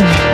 Yeah.